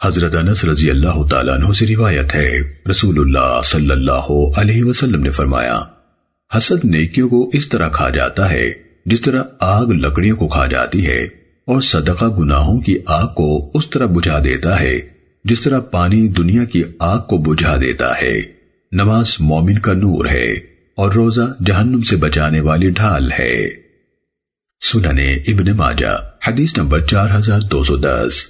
حضرت انس رضی اللہ تعالیٰ عنہ سے روایت ہے۔ رسول اللہ صلی اللہ علیہ وسلم نے فرمایا، حسد نیکیوں کو اس طرح کھا جاتا ہے، جس طرح آگ لکڑیوں کو کھا جاتی ہے، اور صدقہ گناہوں کی آگ کو اس طرح بجھا دیتا ہے، جس طرح پانی دنیا کی آگ کو بجھا دیتا ہے۔ نماز مومن کا نور ہے، اور روزہ جہنم سے بچانے والی ڈھال ہے۔ سننے ابن ماجہ، حدیث نمبر چار ہزار دو سو دس۔